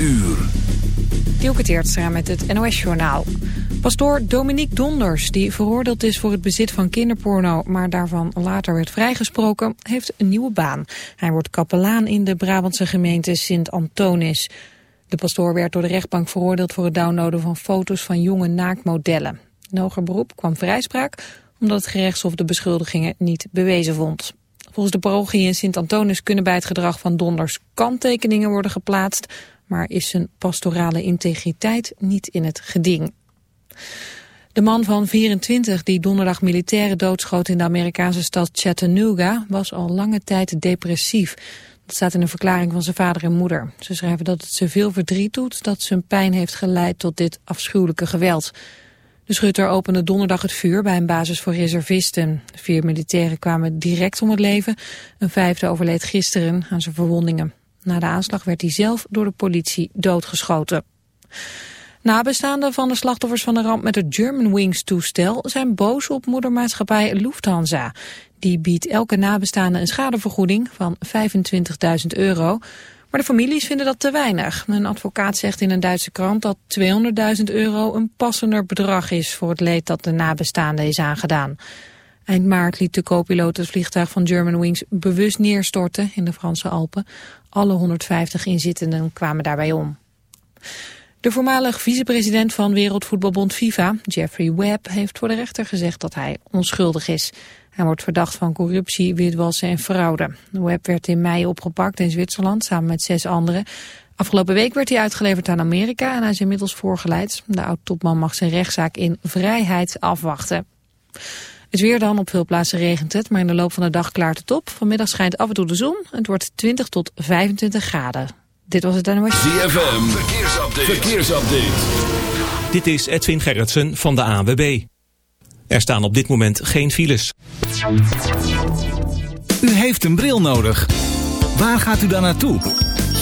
uur. Dielke Teertstra met het NOS-journaal. Pastoor Dominique Donders, die veroordeeld is voor het bezit van kinderporno... maar daarvan later werd vrijgesproken, heeft een nieuwe baan. Hij wordt kapelaan in de Brabantse gemeente Sint-Antonis. De pastoor werd door de rechtbank veroordeeld voor het downloaden van foto's van jonge naaktmodellen. Een hoger beroep kwam vrijspraak omdat het gerechtshof de beschuldigingen niet bewezen vond. Volgens de parochie in Sint-Antonis kunnen bij het gedrag van Donders kanttekeningen worden geplaatst, maar is zijn pastorale integriteit niet in het geding. De man van 24 die donderdag militairen doodschoot in de Amerikaanse stad Chattanooga was al lange tijd depressief. Dat staat in een verklaring van zijn vader en moeder. Ze schrijven dat het ze veel verdriet doet dat zijn pijn heeft geleid tot dit afschuwelijke geweld. De schutter opende donderdag het vuur bij een basis voor reservisten. Vier militairen kwamen direct om het leven. Een vijfde overleed gisteren aan zijn verwondingen. Na de aanslag werd hij zelf door de politie doodgeschoten. Nabestaanden van de slachtoffers van de ramp met het Germanwings toestel zijn boos op moedermaatschappij Lufthansa. Die biedt elke nabestaande een schadevergoeding van 25.000 euro. Maar de families vinden dat te weinig. Een advocaat zegt in een Duitse krant dat 200.000 euro een passender bedrag is voor het leed dat de nabestaande is aangedaan. Eind maart liet de co-piloot het vliegtuig van Germanwings bewust neerstorten in de Franse Alpen. Alle 150 inzittenden kwamen daarbij om. De voormalig vicepresident van Wereldvoetbalbond FIFA, Jeffrey Webb, heeft voor de rechter gezegd dat hij onschuldig is. Hij wordt verdacht van corruptie, witwassen en fraude. Webb werd in mei opgepakt in Zwitserland samen met zes anderen. Afgelopen week werd hij uitgeleverd aan Amerika en hij is inmiddels voorgeleid. De oud-topman mag zijn rechtszaak in vrijheid afwachten. Het weer dan, op veel plaatsen regent het, maar in de loop van de dag klaart het op. Vanmiddag schijnt af en toe de zon. Het wordt 20 tot 25 graden. Dit was het NOS. ZFM, verkeersupdate. verkeersupdate. Dit is Edwin Gerritsen van de ANWB. Er staan op dit moment geen files. U heeft een bril nodig. Waar gaat u dan naartoe?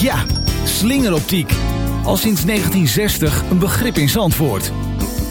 Ja, slingeroptiek. Al sinds 1960 een begrip in Zandvoort.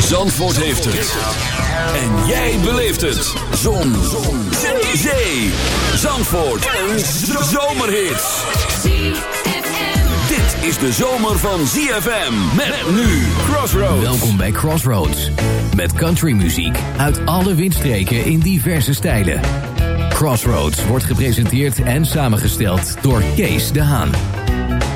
Zandvoort heeft het. En jij beleeft het. Zon. Zon. Zee. Zee. Zandvoort. Een zomerhit. Dit is de zomer van ZFM. Met nu Crossroads. Welkom bij Crossroads. Met countrymuziek uit alle windstreken in diverse stijlen. Crossroads wordt gepresenteerd en samengesteld door Kees de Haan.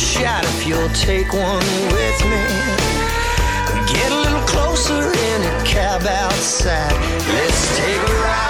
Shot if you'll take one with me. Get a little closer in a cab outside. Let's take a ride.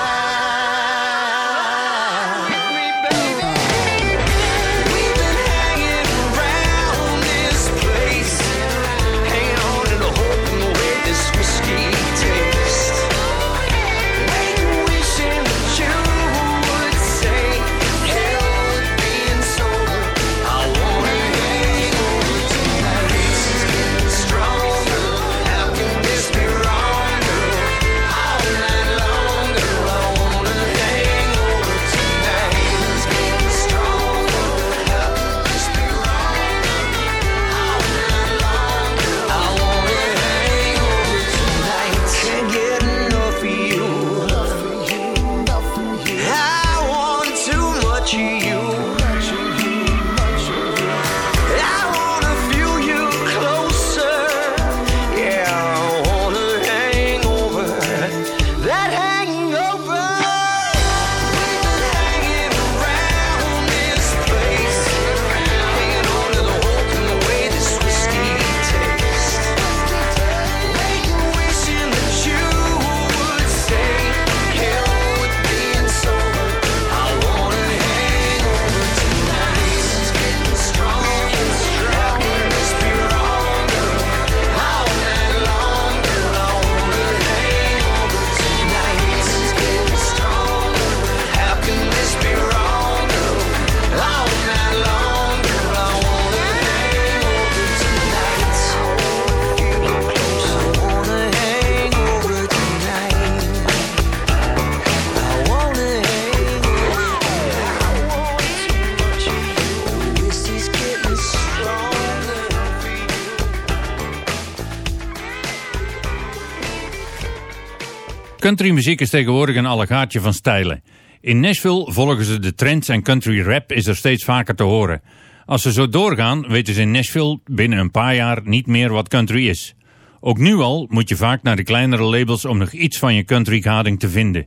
Countrymuziek is tegenwoordig een allegaatje van stijlen. In Nashville volgen ze de trends en country rap is er steeds vaker te horen. Als ze zo doorgaan, weten ze in Nashville binnen een paar jaar niet meer wat country is. Ook nu al moet je vaak naar de kleinere labels om nog iets van je country gading te vinden.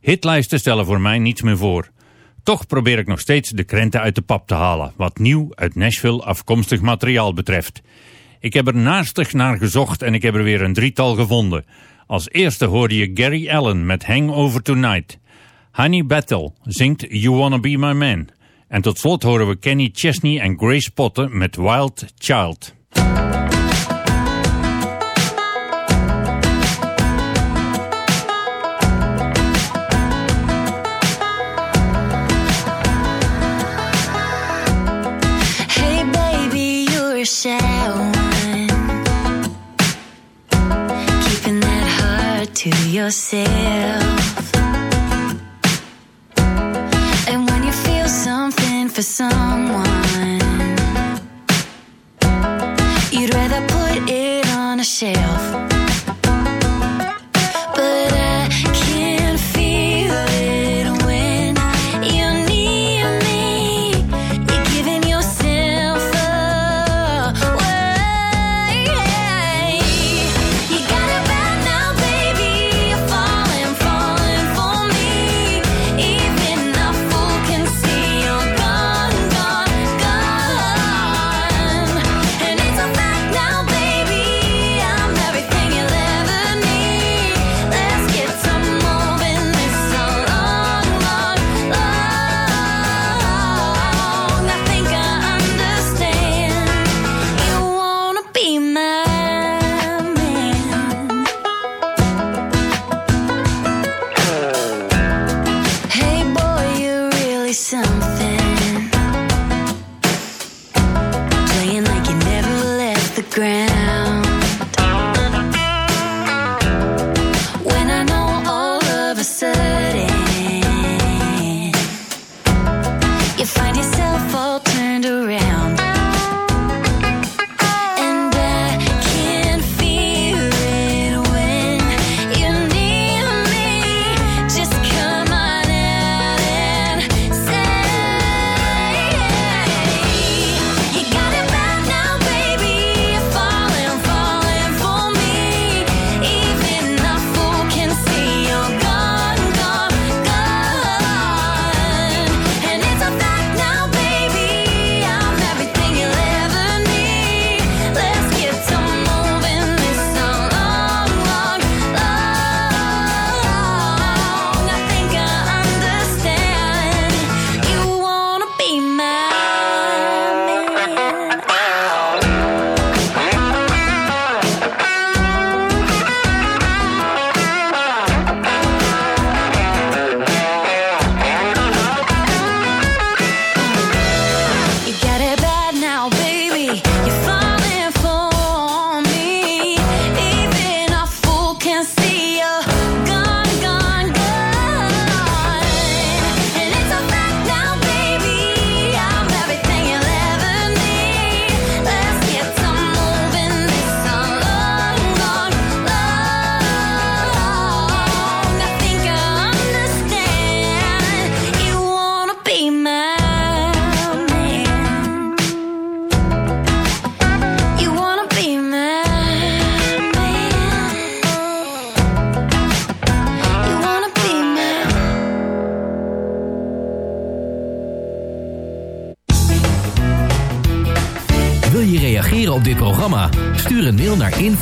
Hitlijsten stellen voor mij niets meer voor. Toch probeer ik nog steeds de krenten uit de pap te halen, wat nieuw uit Nashville afkomstig materiaal betreft. Ik heb er naastig naar gezocht en ik heb er weer een drietal gevonden. Als eerste hoorde je Gary Allen met Hangover Tonight. Honey Battle zingt You Wanna Be My Man. En tot slot horen we Kenny Chesney en Grace Potter met Wild Child. Yourself. And when you feel something for someone, you'd rather put it on a shelf.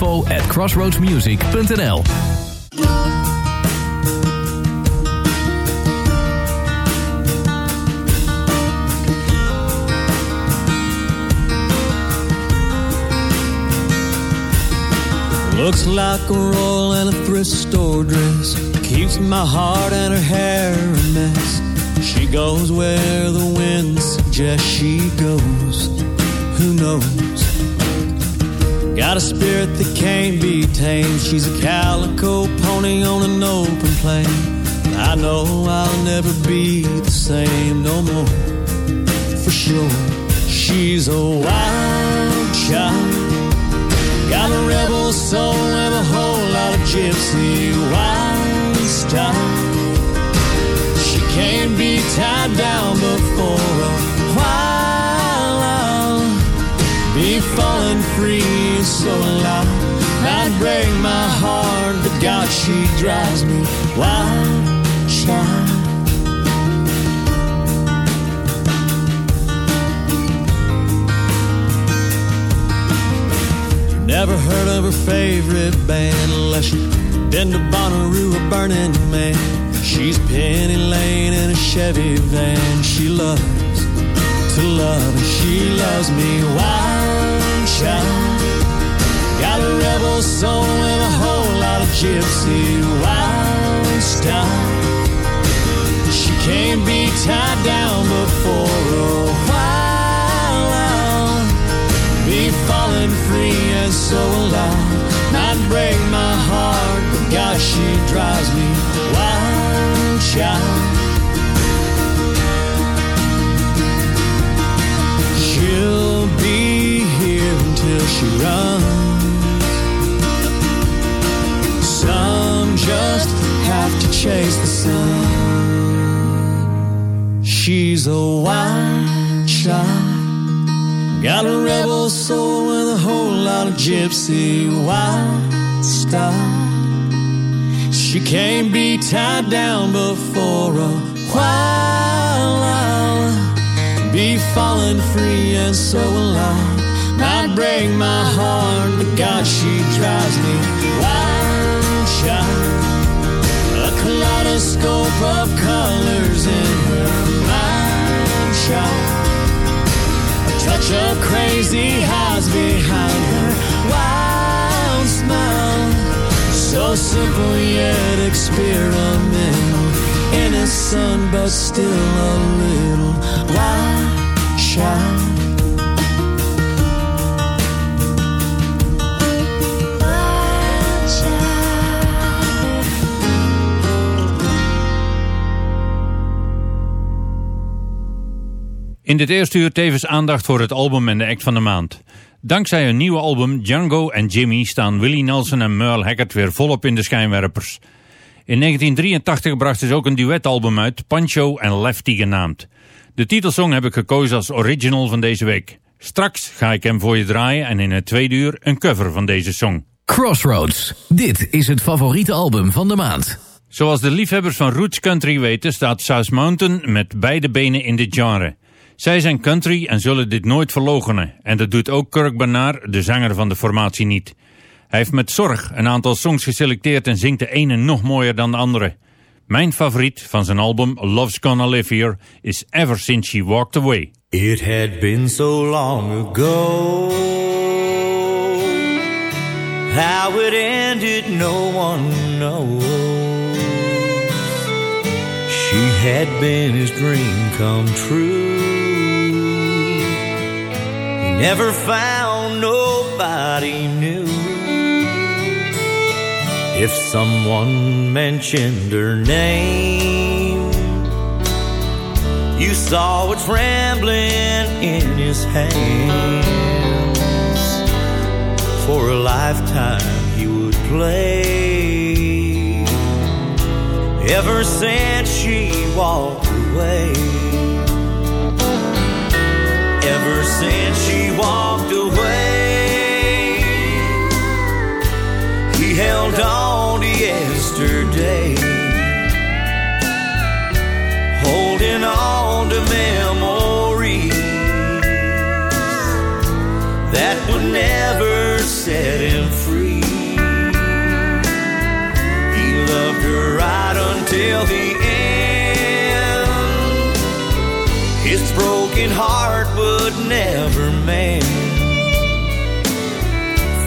Info at crossroadsmusic.nl Looks like a roll in a thrift store dress. Keeps my heart and her hair a mess. She goes where the wind suggests she goes. Who knows? Got a spirit that can't be tamed. She's a calico pony on an open plain. I know I'll never be the same no more. For sure. She's a wild child. Got a rebel soul and a whole lot of gypsy wild style. She can't be tied down before a while. I'll be falling free, so alive. Might break my heart, but God, she drives me wild, child. Never heard of her favorite band unless you've been to Bonnaroo or Burning Man. She's Penny Lane in a Chevy van. She loves to love and she loves me wild child. Got a rebel soul and a whole lot of gypsy wild style. She can't be tied down before a while. I'll be falling free and so alive. Might break my heart, but God, she drives me wild, child. She'll be here until she runs. Just have to chase the sun. She's a wild child. Got a rebel soul with a whole lot of gypsy wild style. She can't be tied down before a while. I'll be falling free and so alive. Might break my heart, but God, she drives me wild, kaleidoscope of colors in her mind, child touch of crazy highs behind her wild smile. So simple yet experimental, innocent but still a little wild child. In dit eerste uur tevens aandacht voor het album en de act van de maand. Dankzij hun nieuwe album Django en Jimmy staan Willie Nelson en Merle Haggard weer volop in de schijnwerpers. In 1983 brachten ze ook een duetalbum uit, Pancho en Lefty genaamd. De titelsong heb ik gekozen als original van deze week. Straks ga ik hem voor je draaien en in het tweede uur een cover van deze song. Crossroads. Dit is het favoriete album van de maand. Zoals de liefhebbers van Roots Country weten staat South Mountain met beide benen in dit genre. Zij zijn country en zullen dit nooit verloochenen. En dat doet ook Kirk Bernard, de zanger van de formatie, niet. Hij heeft met zorg een aantal songs geselecteerd en zingt de ene nog mooier dan de andere. Mijn favoriet van zijn album Love's Gonna Live Here is Ever Since She Walked Away. It had been so long ago. How it ended, no one knows. She had been his dream come true. Never found nobody new. If someone mentioned her name, you saw it trembling in his hands. For a lifetime he would play. Ever since she walked away. Ever since He held on to yesterday. Holding on to memories that would never set him free. He loved her right until the end. His broken heart would never mend.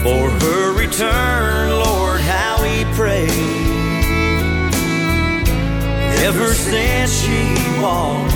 For her return, Ever since she walked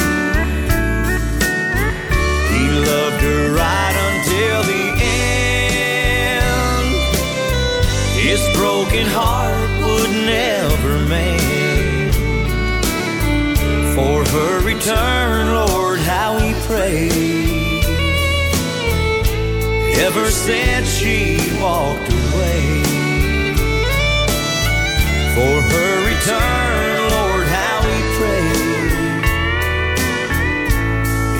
His broken heart would never mend. For her return, Lord, how he prayed. Ever since she walked away. For her return, Lord, how we pray.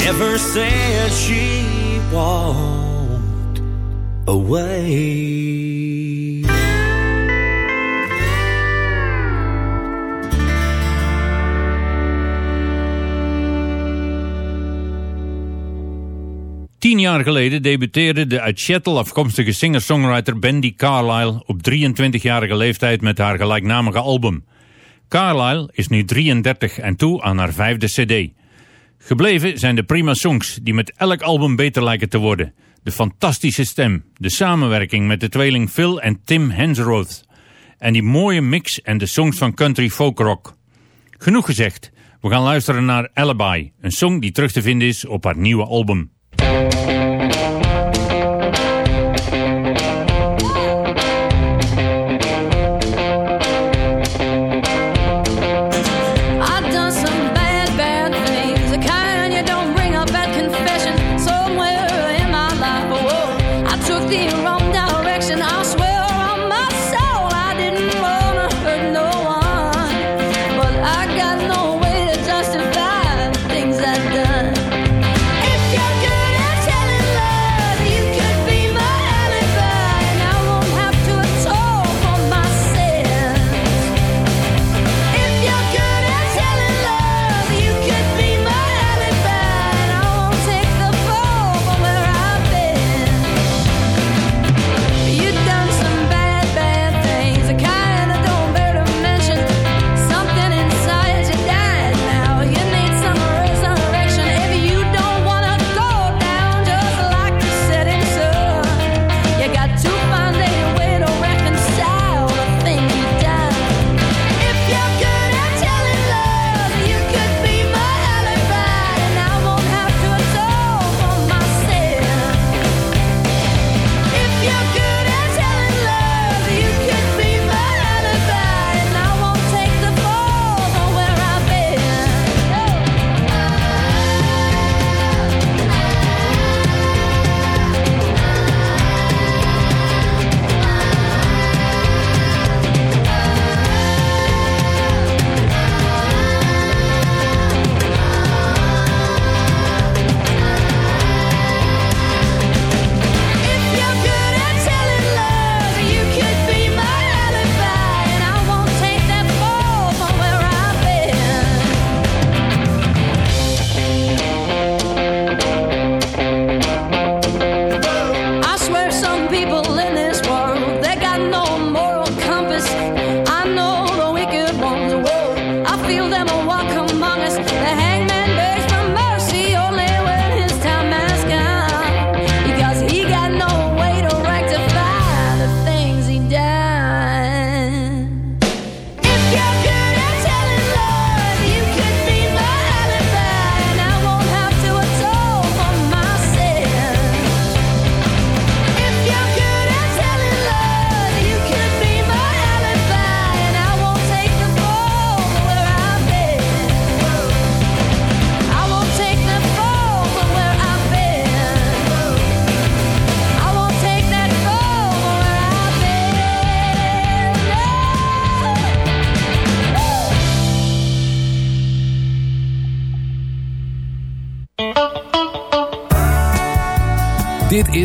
Ever since she walked away. Tien jaar geleden debuteerde de uit Seattle afkomstige singer-songwriter Bendy Carlisle op 23-jarige leeftijd met haar gelijknamige album. Carlisle is nu 33 en toe aan haar vijfde cd. Gebleven zijn de prima songs die met elk album beter lijken te worden. De fantastische stem, de samenwerking met de tweeling Phil en Tim Hensroth en die mooie mix en de songs van country folk rock. Genoeg gezegd, we gaan luisteren naar Alibi, een song die terug te vinden is op haar nieuwe album. I've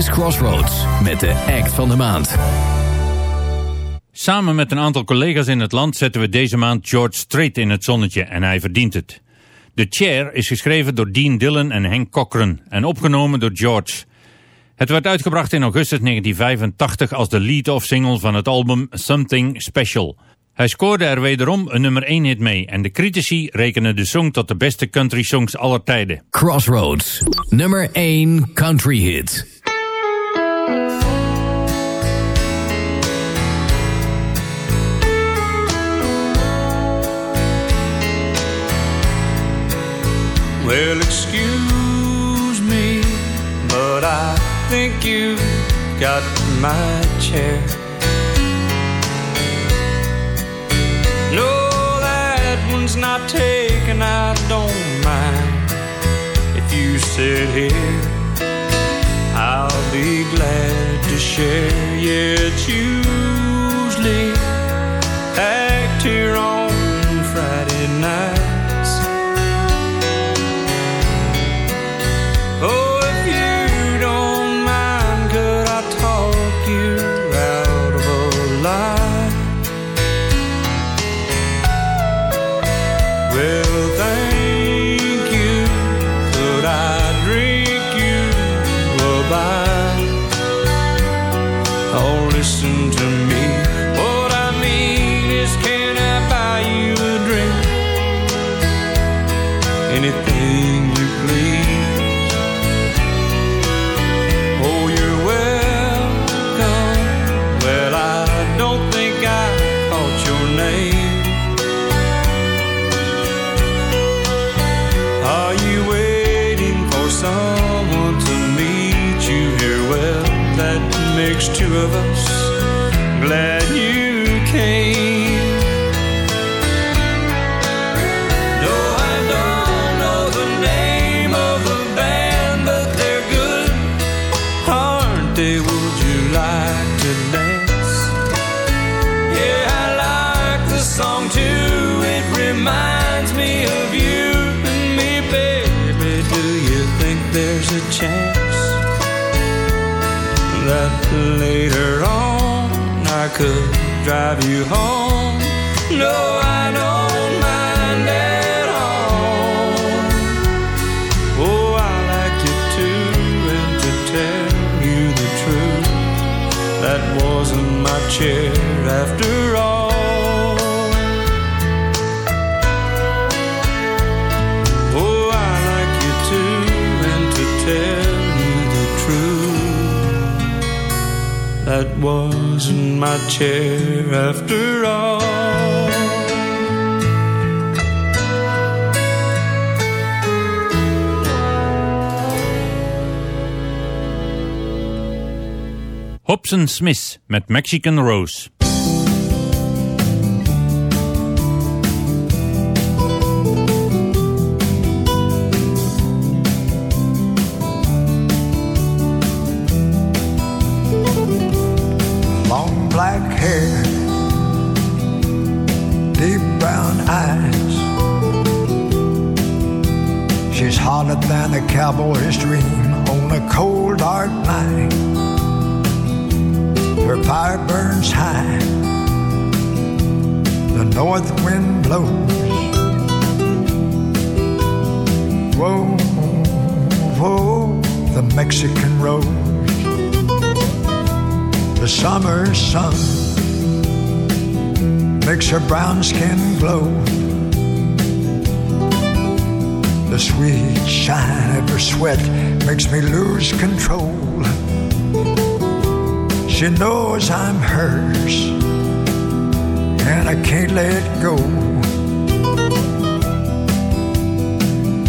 is Crossroads met de act van de maand. Samen met een aantal collega's in het land zetten we deze maand George Strait in het zonnetje en hij verdient het. The Chair is geschreven door Dean Dillon en Hank Cochran en opgenomen door George. Het werd uitgebracht in augustus 1985 als de lead-off single van het album Something Special. Hij scoorde er wederom een nummer 1 hit mee en de critici rekenen de song tot de beste country songs aller tijden. Crossroads, nummer 1 country hit. Well, excuse me, but I think you've got my chair. No, that one's not taken, I don't mind. If you sit here, I'll be glad to share. Yeah, it's usually packed here on Glad could drive you home? No, wasn't my chair after all. Hobson Smith met Mexican Rose. Brown skin glow. The sweet shine of her sweat makes me lose control. She knows I'm hers, and I can't let go.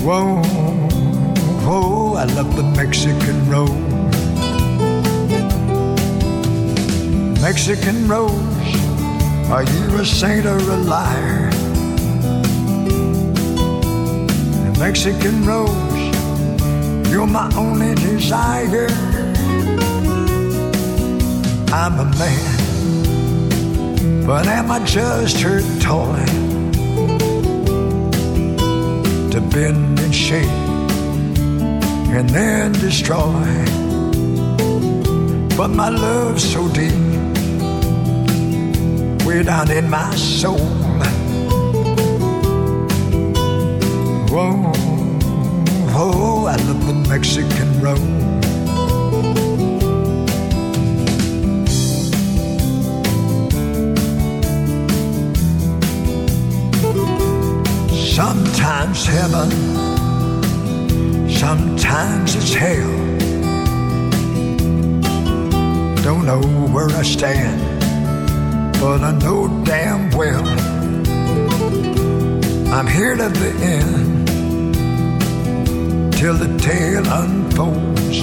Whoa, whoa, I love the Mexican road. Mexican rose, are you a saint or a liar? A Mexican rose, you're my only desire. I'm a man, but am I just her toy? To bend and shape and then destroy. but my love's so deep, way down in my soul. Whoa, oh, I love the Mexican roll. Sometimes heaven, sometimes it's hell. Don't know where I stand, but I know damn well I'm here to the end till the tale unfolds.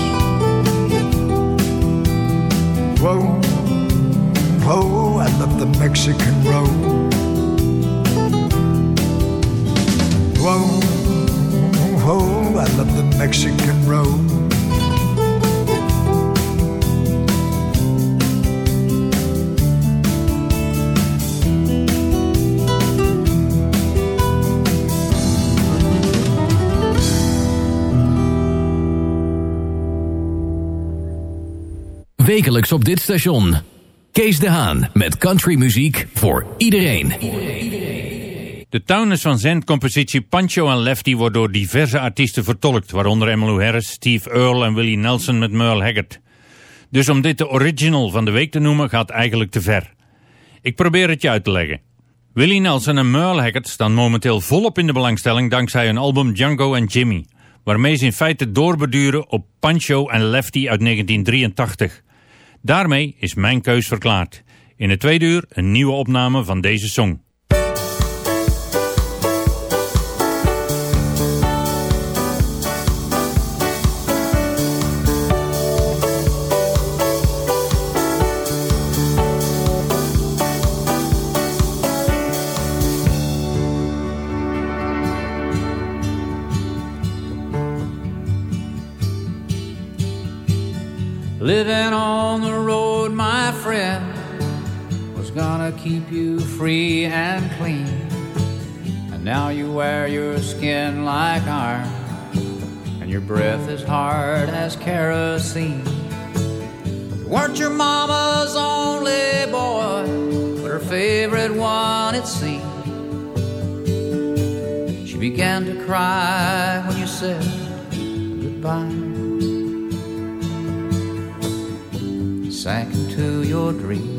Whoa, whoa, I love the Mexican road. Whoa, whoa, I love the Mexican road. Wekelijks op dit station. Kees de Haan met countrymuziek voor iedereen. De Townes van Zandt-compositie Pancho en Lefty wordt door diverse artiesten vertolkt, waaronder Emmylou Harris, Steve Earle en Willie Nelson met Merle Haggard. Dus om dit de original van de week te noemen gaat eigenlijk te ver. Ik probeer het je uit te leggen. Willie Nelson en Merle Haggard staan momenteel volop in de belangstelling dankzij hun album Django and Jimmy, waarmee ze in feite doorbeduren op Pancho en Lefty uit 1983. Daarmee is mijn keus verklaard. In het tweede uur een nieuwe opname van deze song. Mama's only boy, but her favorite one, it seemed. She began to cry when you said goodbye. sank into your dream.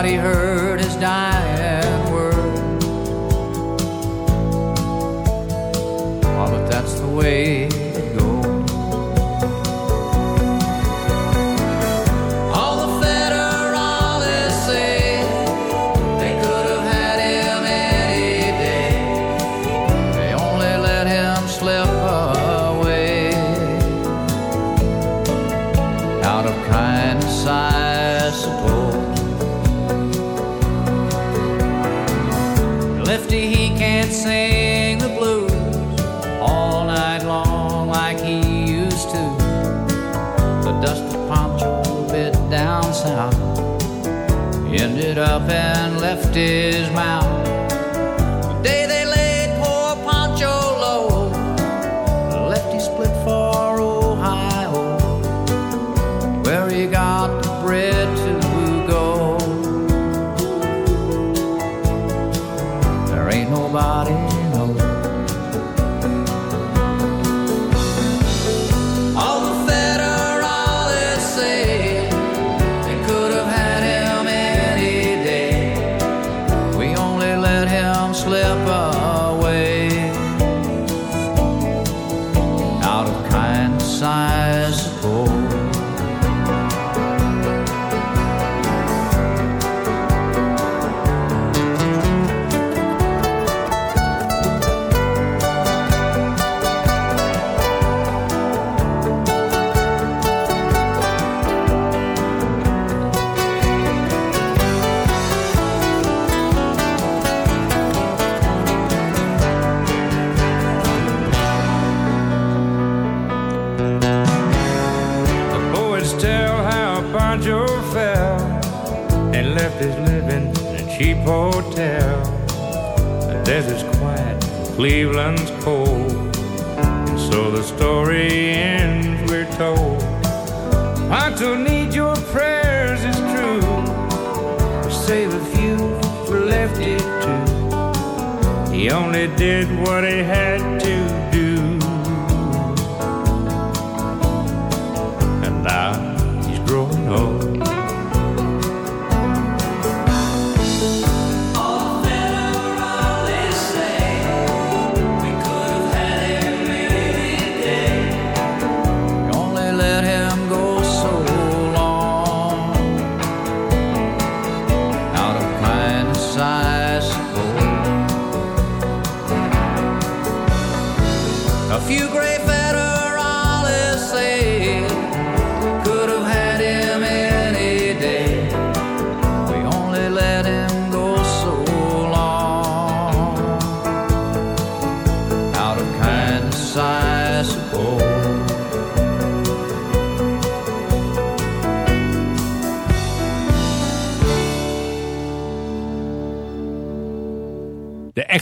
Nobody heard his dying word. Oh, but that's the way it goes. All the federales say they could have had him any day. They only let him slip away out of kindness, I suppose. Lefty, he can't sing the blues all night long like he used to. The dusty Pancho bit down south ended up and left his mouth. still need your prayers, is true. Save a few for Lefty too. He only did what he had to do. And now he's growing old.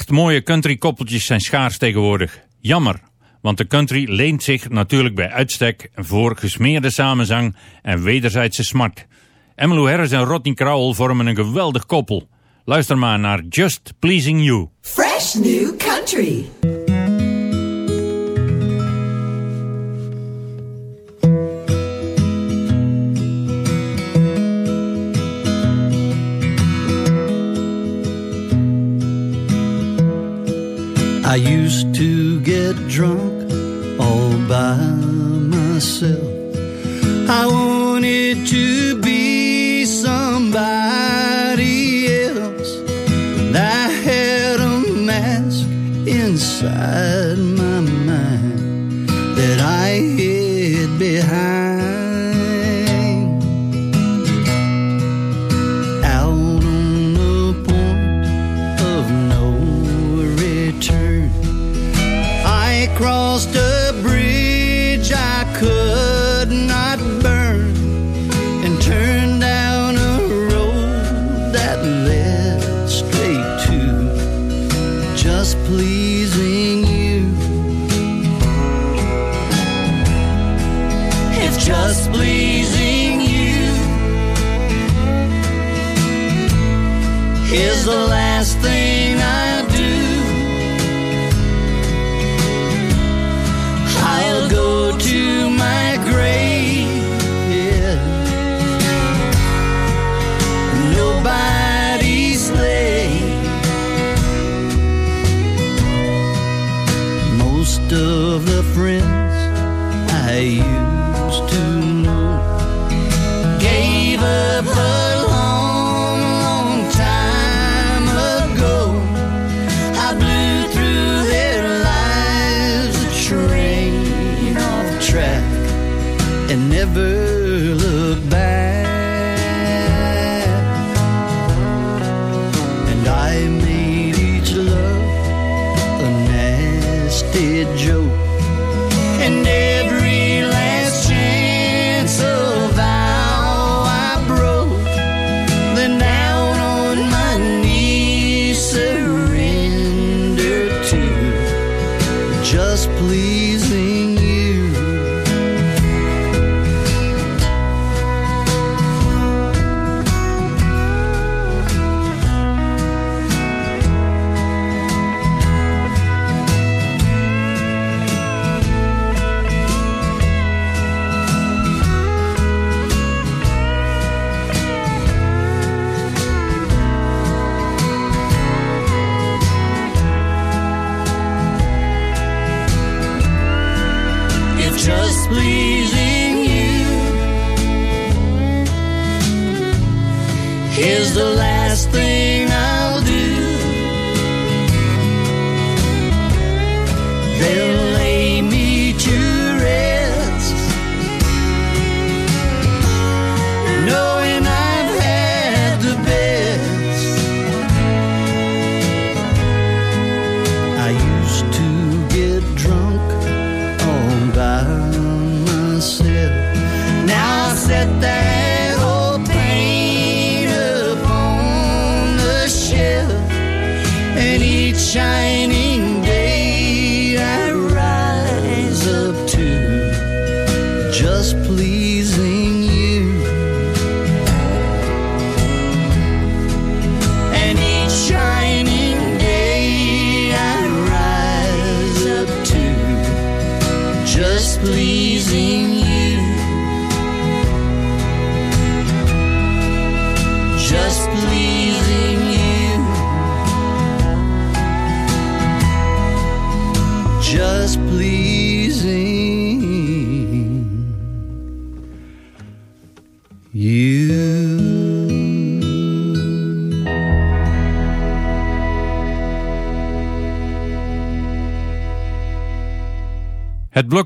Echt mooie country koppeltjes zijn schaars tegenwoordig. Jammer, want de country leent zich natuurlijk bij uitstek voor gesmeerde samenzang en wederzijdse smart. Emmylou Harris en Rodney Crowell vormen een geweldig koppel. Luister maar naar Just Pleasing You. Fresh New Country. I used to get drunk all by myself. I wanted to be somebody else. And I had a mask inside my mind that I hid behind.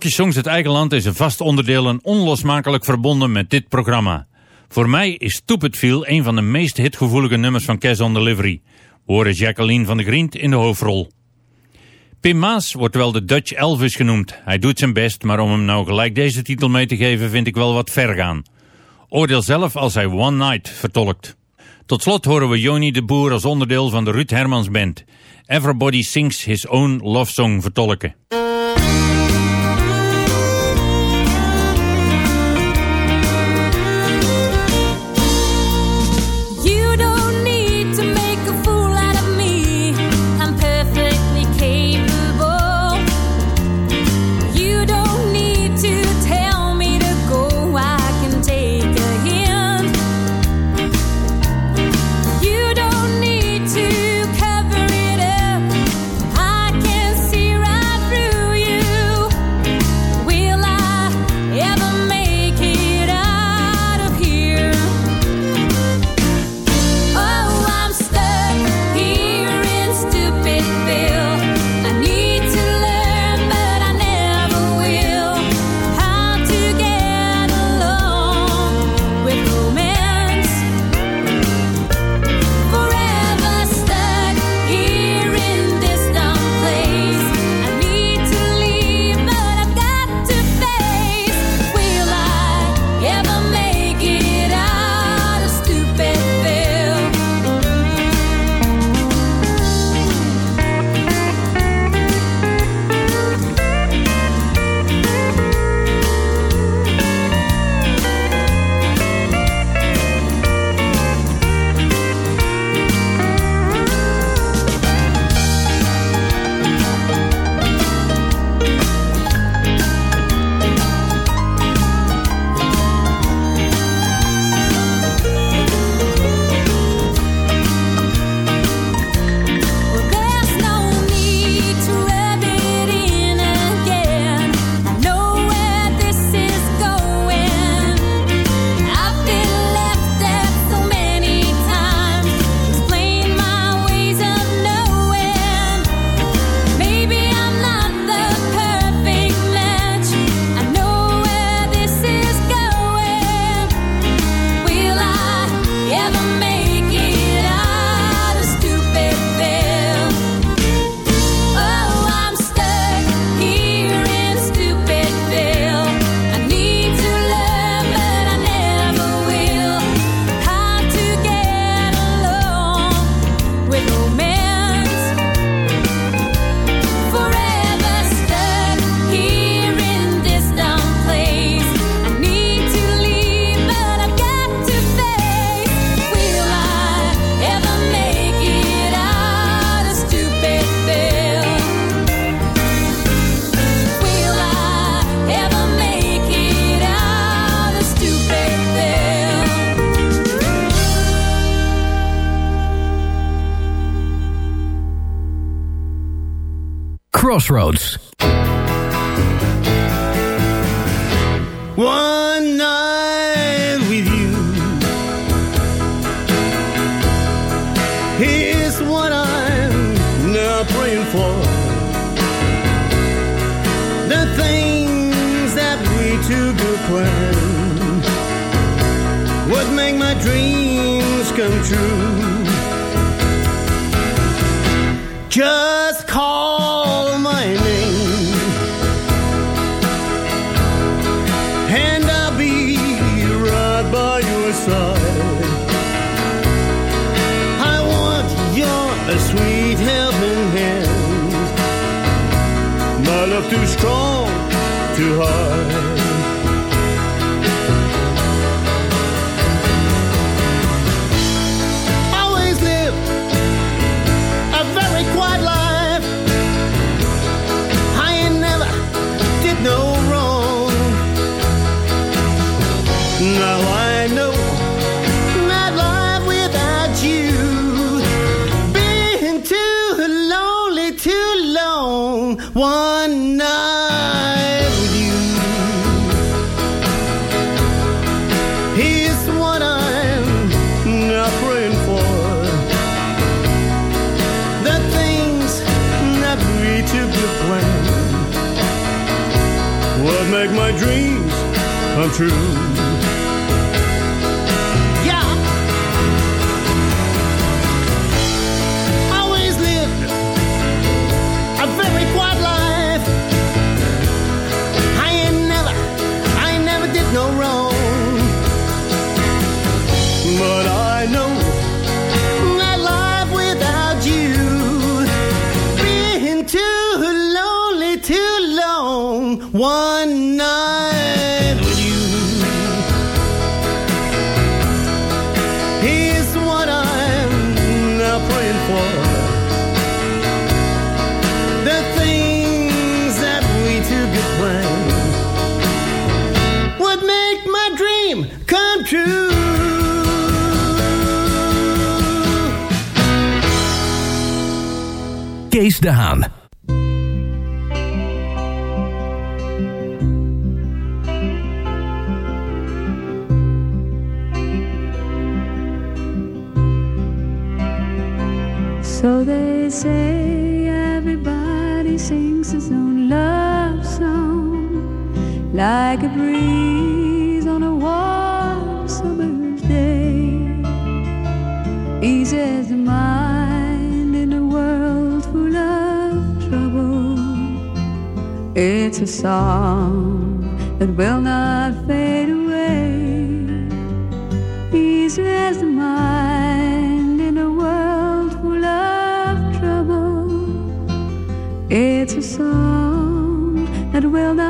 Blokje Songs uit eigen land is een vast onderdeel en onlosmakelijk verbonden met dit programma. Voor mij is Stupid Feel een van de meest hitgevoelige nummers van Cash on Delivery. We horen Jacqueline van de Grient in de hoofdrol. Pim Maas wordt wel de Dutch Elvis genoemd. Hij doet zijn best, maar om hem nou gelijk deze titel mee te geven vind ik wel wat ver gaan. Oordeel zelf als hij One Night vertolkt. Tot slot horen we Joni de Boer als onderdeel van de Ruud Hermans Band. Everybody Sings His Own Love Song vertolken. Crossroads. One night with you is what I'm now praying for. The things that we two do plan would make my dreams come true. Just call too strong to hide. De Haan. So they say everybody sings his own love song like a breeze. It's a song that will not fade away. Peace as the mind in a world full of trouble. It's a song that will not.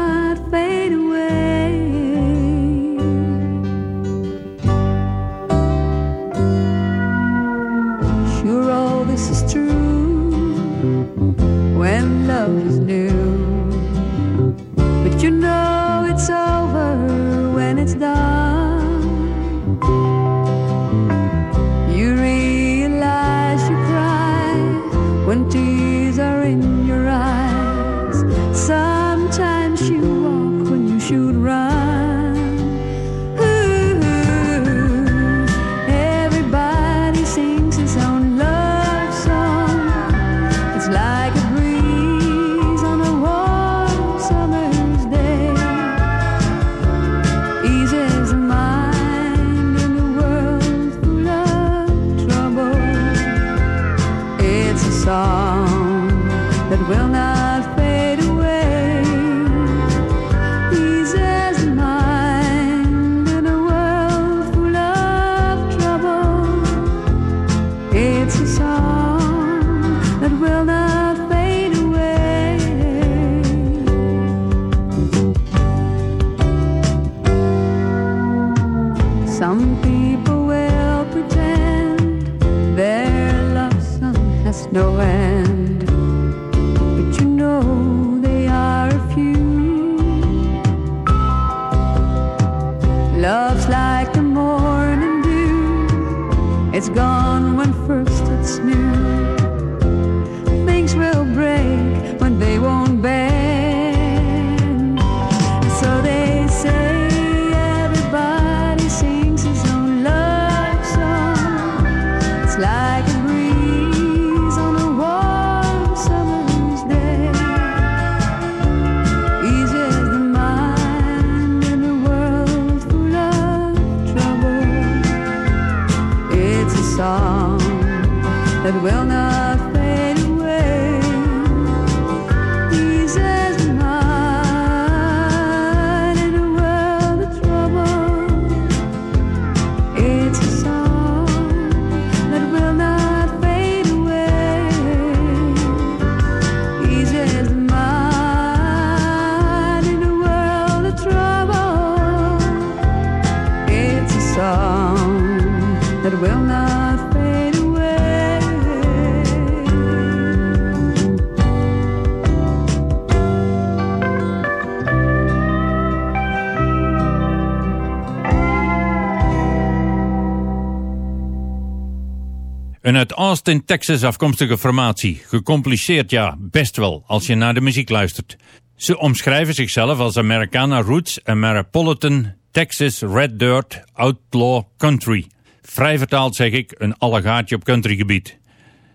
Een uit Austin, Texas afkomstige formatie. Gecompliceerd ja, best wel, als je naar de muziek luistert. Ze omschrijven zichzelf als Americana Roots Ameripolitan Texas Red Dirt Outlaw Country. Vrij vertaald zeg ik, een allegaatje op countrygebied.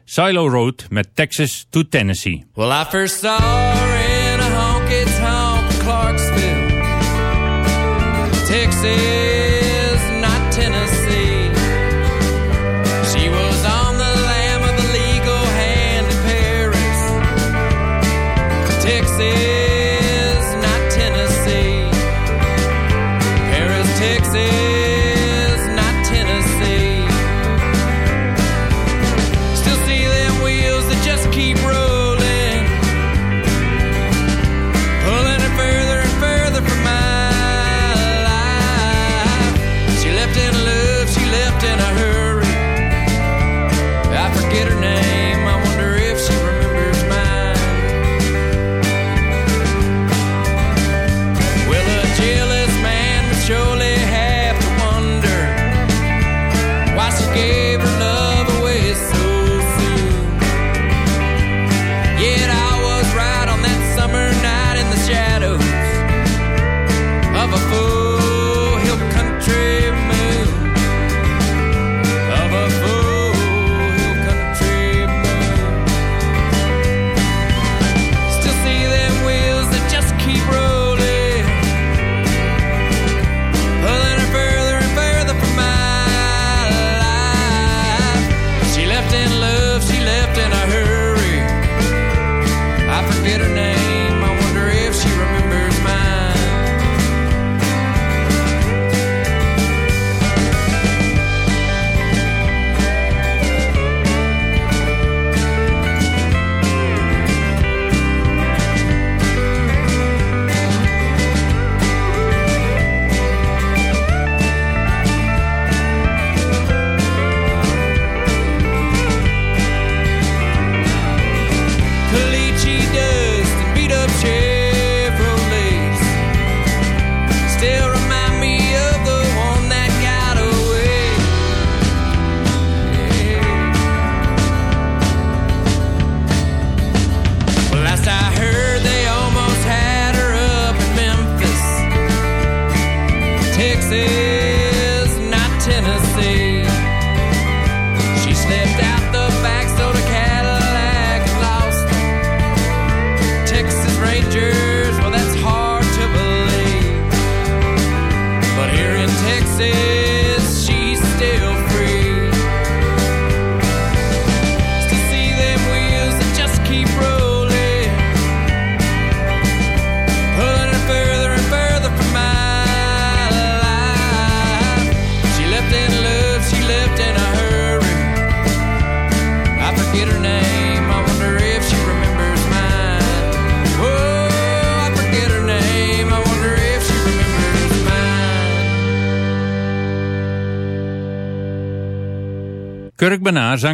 Silo Road met Texas to Tennessee. Well, I first saw her in a honky tonk Clarksville, Texas,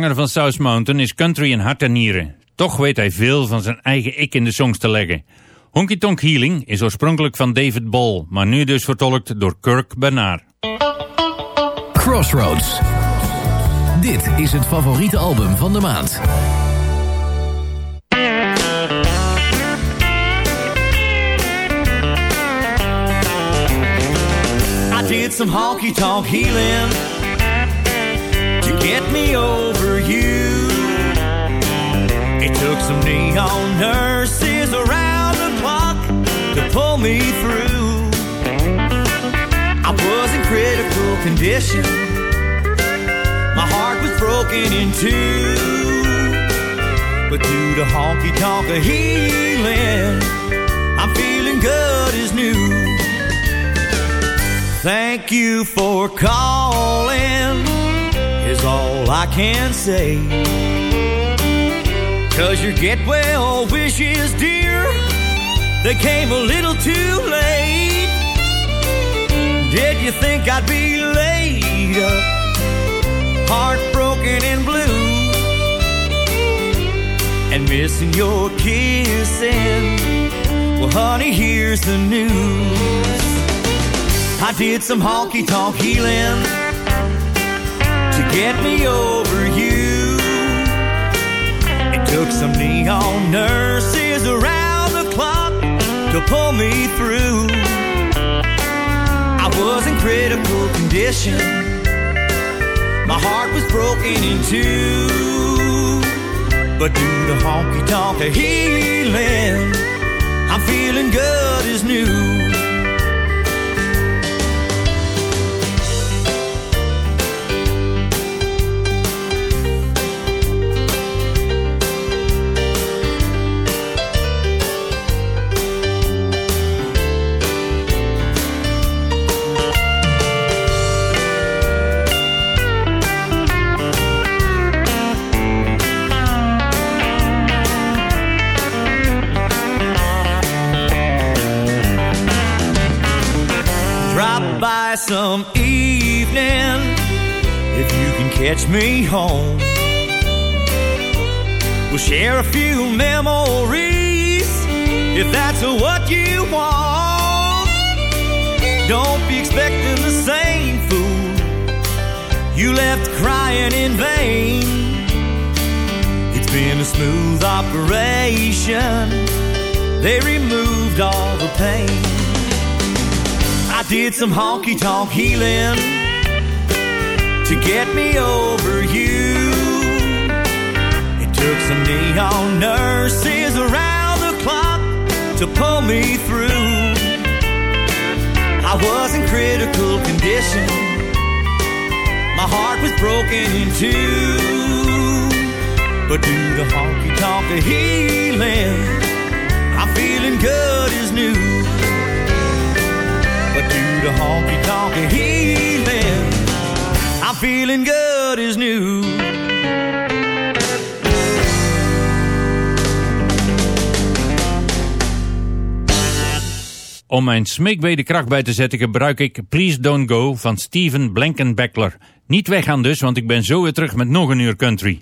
zanger van South Mountain, is country in hart en nieren. Toch weet hij veel van zijn eigen ik in de songs te leggen. Honky Tonk Healing is oorspronkelijk van David Ball, maar nu dus vertolkt door Kirk Banaar. Crossroads. Dit is het favoriete album van de maand. I did some honky tonk healing get me over you. It took some neon nurses around the clock to pull me through. I was in critical condition. My heart was broken in two. But due to honky tonk healing, I'm feeling good as new. Thank you for calling, is all I can say. Cause your get well wishes, dear, they came a little too late. Did you think I'd be laid up, heartbroken and blue, and missing your kissing? Well, honey, here's the news. I did some honky tonk healing get me over you. It took some neon nurses around the clock to pull me through. I was in critical condition. My heart was broken in two. But due to honky tonk healing, I'm feeling good as new. Operation. They removed all the pain. I did some honky tonk healing to get me over you. It took some neon nurses around the clock to pull me through. I was in critical condition. My heart was broken in two. But due to honky tonk healing, I'm feeling good as new. But due to honky tonk healing, I'm feeling good as new. Om mijn smeekbede kracht bij te zetten gebruik ik Please Don't Go van Steven Blankenbeckler. Niet weggaan dus, want ik ben zo weer terug met nog een uur country.